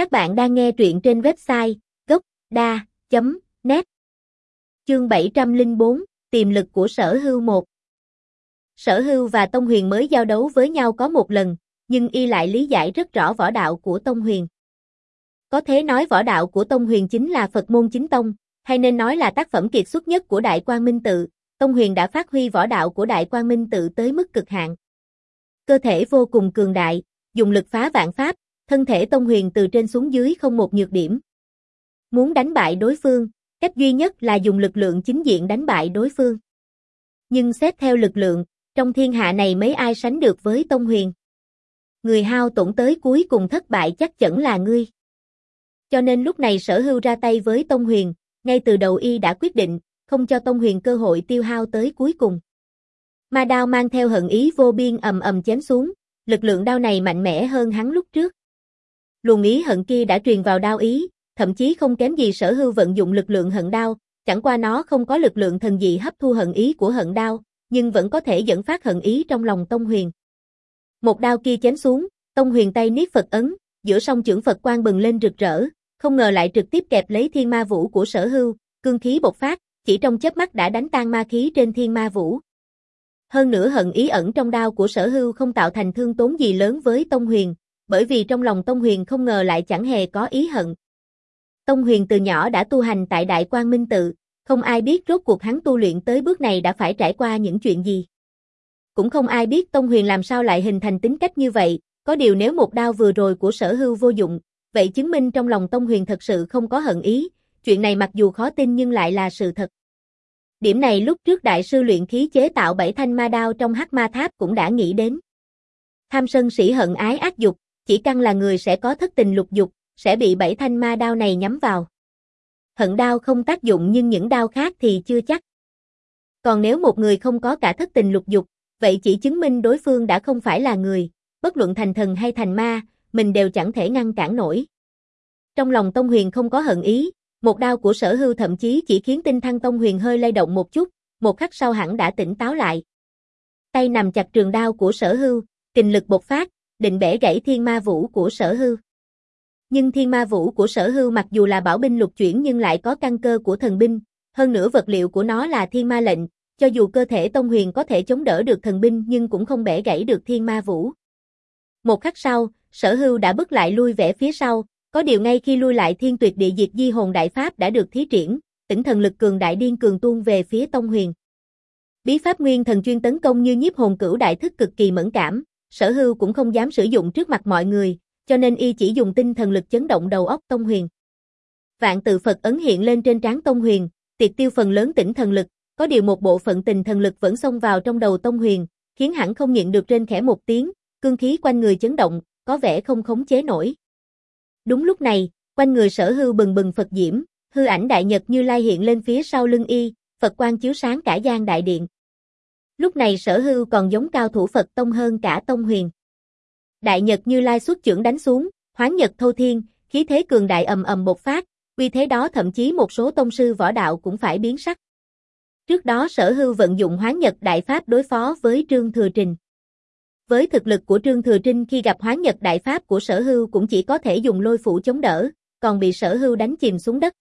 Các bạn đang nghe truyện trên website gốc.da.net Chương 704, Tiềm lực của sở hưu 1 Sở hưu và Tông Huyền mới giao đấu với nhau có một lần, nhưng y lại lý giải rất rõ võ đạo của Tông Huyền. Có thể nói võ đạo của Tông Huyền chính là Phật môn chính tông, hay nên nói là tác phẩm kiệt xuất nhất của Đại Quang Minh Tự, Tông Huyền đã phát huy võ đạo của Đại Quang Minh Tự tới mức cực hạn. Cơ thể vô cùng cường đại, dùng lực phá vạn pháp, thân thể Tông Huyền từ trên xuống dưới không một nhược điểm. Muốn đánh bại đối phương, cách duy nhất là dùng lực lượng chính diện đánh bại đối phương. Nhưng xét theo lực lượng, trong thiên hạ này mấy ai sánh được với Tông Huyền. Người hao tổn tới cuối cùng thất bại chắc chắn là ngươi. Cho nên lúc này sở hưu ra tay với Tông Huyền, ngay từ đầu y đã quyết định, không cho Tông Huyền cơ hội tiêu hao tới cuối cùng. Ma đao mang theo hận ý vô biên ầm ầm chém xuống, lực lượng đao này mạnh mẽ hơn hắn lúc trước. Luồng ý hận kia đã truyền vào đao ý, thậm chí không kém gì sở hưu vận dụng lực lượng hận đao, chẳng qua nó không có lực lượng thần dị hấp thu hận ý của hận đao, nhưng vẫn có thể dẫn phát hận ý trong lòng Tông Huyền. Một đao kia chém xuống, Tông Huyền tay niết Phật ấn, giữa song trưởng Phật quang bừng lên rực rỡ, không ngờ lại trực tiếp kẹp lấy thiên ma vũ của sở hưu, cương khí bộc phát, chỉ trong chớp mắt đã đánh tan ma khí trên thiên ma vũ. Hơn nữa hận ý ẩn trong đao của sở hưu không tạo thành thương tốn gì lớn với Tông Huyền, bởi vì trong lòng Tông Huyền không ngờ lại chẳng hề có ý hận. Tông Huyền từ nhỏ đã tu hành tại Đại Quang Minh Tự, không ai biết rốt cuộc hắn tu luyện tới bước này đã phải trải qua những chuyện gì. Cũng không ai biết Tông Huyền làm sao lại hình thành tính cách như vậy, có điều nếu một đao vừa rồi của sở hưu vô dụng, vậy chứng minh trong lòng Tông Huyền thật sự không có hận ý, chuyện này mặc dù khó tin nhưng lại là sự thật. Điểm này lúc trước đại sư luyện khí chế tạo bảy thanh ma đao trong hắc ma tháp cũng đã nghĩ đến. Tham sân sĩ hận ái ác dục, chỉ căn là người sẽ có thất tình lục dục, sẽ bị bảy thanh ma đao này nhắm vào. Hận đao không tác dụng nhưng những đao khác thì chưa chắc. Còn nếu một người không có cả thất tình lục dục, vậy chỉ chứng minh đối phương đã không phải là người, bất luận thành thần hay thành ma, mình đều chẳng thể ngăn cản nổi. Trong lòng Tông Huyền không có hận ý, một đao của sở hưu thậm chí chỉ khiến tinh thăng Tông Huyền hơi lay động một chút, một khắc sau hẳn đã tỉnh táo lại. Tay nằm chặt trường đao của sở hưu, kình lực bộc phát, định bẻ gãy thiên ma vũ của sở hưu. Nhưng thiên ma vũ của sở hưu mặc dù là bảo binh lục chuyển nhưng lại có căn cơ của thần binh, hơn nữa vật liệu của nó là thiên ma lệnh, cho dù cơ thể Tông Huyền có thể chống đỡ được thần binh nhưng cũng không bẻ gãy được thiên ma vũ. Một khắc sau, sở hưu đã bước lại lui về phía sau, có điều ngay khi lui lại thiên tuyệt địa diệt di hồn đại pháp đã được thí triển, tỉnh thần lực cường đại điên cường tuôn về phía Tông Huyền. Bí pháp nguyên thần chuyên tấn công như nhiếp hồn cửu đại thức cực kỳ mẫn cảm, sở hưu cũng không dám sử dụng trước mặt mọi người, cho nên y chỉ dùng tinh thần lực chấn động đầu óc Tông Huyền. Vạn tự Phật ấn hiện lên trên trán Tông Huyền, tiệt tiêu phần lớn tỉnh thần lực, có điều một bộ phận tình thần lực vẫn xông vào trong đầu Tông Huyền, khiến hẳn không nhịn được trên khẽ một tiếng, cương khí quanh người chấn động, có vẻ không khống chế nổi. Đúng lúc này, quanh người sở hưu bừng bừng Phật diễm, hư ảnh đại nhật như lai hiện lên phía sau lưng y, Phật quang chiếu sáng cả gian đại điện. Lúc này sở hưu còn giống cao thủ Phật tông hơn cả tông huyền. Đại nhật như lai xuất trưởng đánh xuống, hoán nhật thâu thiên, khí thế cường đại ầm ầm bộc phát, vì thế đó thậm chí một số tông sư võ đạo cũng phải biến sắc. Trước đó sở hưu vận dụng hoán nhật đại pháp đối phó với Trương Thừa Trình. Với thực lực của Trương Thừa Trinh khi gặp hoán nhật đại pháp của sở hưu cũng chỉ có thể dùng lôi phủ chống đỡ, còn bị sở hưu đánh chìm xuống đất.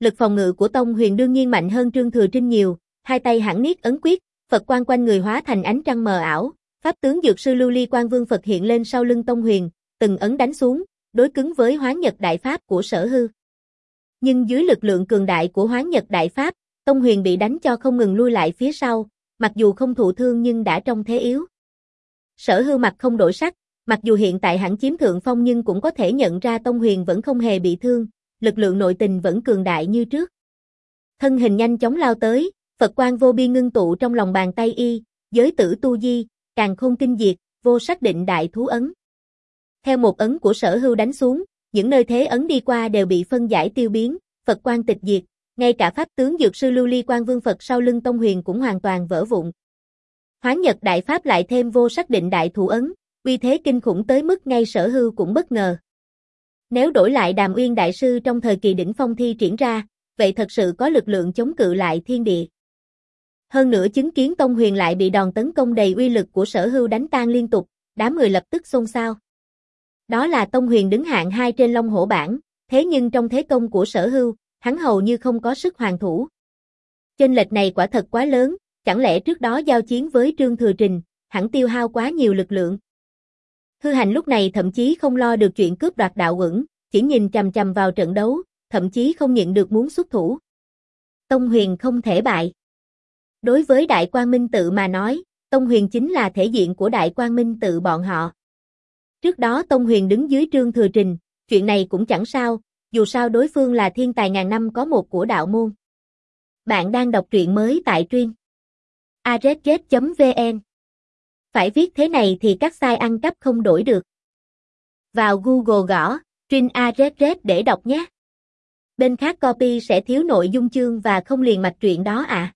Lực phòng ngự của Tông Huyền đương nhiên mạnh hơn Trương Thừa Trinh nhiều, hai tay hẳn niết ấn quyết, Phật quan quanh người hóa thành ánh trăng mờ ảo, pháp tướng dược sư Lưu Ly Quan Vương Phật hiện lên sau lưng Tông Huyền, từng ấn đánh xuống, đối cứng với hoán nhật đại pháp của sở hư. Nhưng dưới lực lượng cường đại của hoán nhật đại pháp, Tông Huyền bị đánh cho không ngừng lui lại phía sau, mặc dù không thụ thương nhưng đã trong thế yếu. Sở hư mặt không đổi sắc, mặc dù hiện tại hẳn chiếm thượng phong nhưng cũng có thể nhận ra Tông Huyền vẫn không hề bị thương, lực lượng nội tình vẫn cường đại như trước. Thân hình nhanh chóng lao tới, Phật quan vô bi ngưng tụ trong lòng bàn tay y, giới tử tu di, càng không kinh diệt, vô xác định đại thú ấn. Theo một ấn của sở hưu đánh xuống, những nơi thế ấn đi qua đều bị phân giải tiêu biến, Phật quan tịch diệt, ngay cả pháp tướng dược sư lưu ly quan vương Phật sau lưng Tông Huyền cũng hoàn toàn vỡ vụn. Hoán Nhật Đại Pháp lại thêm vô xác định đại thủ ấn, uy thế kinh khủng tới mức ngay sở hưu cũng bất ngờ. Nếu đổi lại Đàm Uyên Đại Sư trong thời kỳ đỉnh phong thi triển ra, vậy thật sự có lực lượng chống cự lại thiên địa. Hơn nữa chứng kiến Tông Huyền lại bị đòn tấn công đầy uy lực của sở hưu đánh tan liên tục, đám người lập tức xôn xao. Đó là Tông Huyền đứng hạng hai trên Long Hổ bảng, thế nhưng trong thế công của sở hưu, hắn hầu như không có sức hoàn thủ. Chênh lệch này quả thật quá lớn, chẳng lẽ trước đó giao chiến với Trương Thừa Trình, hẳn tiêu hao quá nhiều lực lượng. Hư hành lúc này thậm chí không lo được chuyện cướp đoạt đạo quẩn, chỉ nhìn chằm chằm vào trận đấu, thậm chí không nhận được muốn xuất thủ. Tông Huyền không thể bại. Đối với Đại Quang Minh tự mà nói, Tông Huyền chính là thể diện của Đại Quang Minh tự bọn họ. Trước đó Tông Huyền đứng dưới Trương Thừa Trình, chuyện này cũng chẳng sao, dù sao đối phương là thiên tài ngàn năm có một của đạo môn. Bạn đang đọc truyện mới tại truyên arzget.vn Phải viết thế này thì các sai ăn cắp không đổi được. Vào Google gõ, truyên arzget để đọc nhé. Bên khác copy sẽ thiếu nội dung chương và không liền mạch truyện đó ạ. À.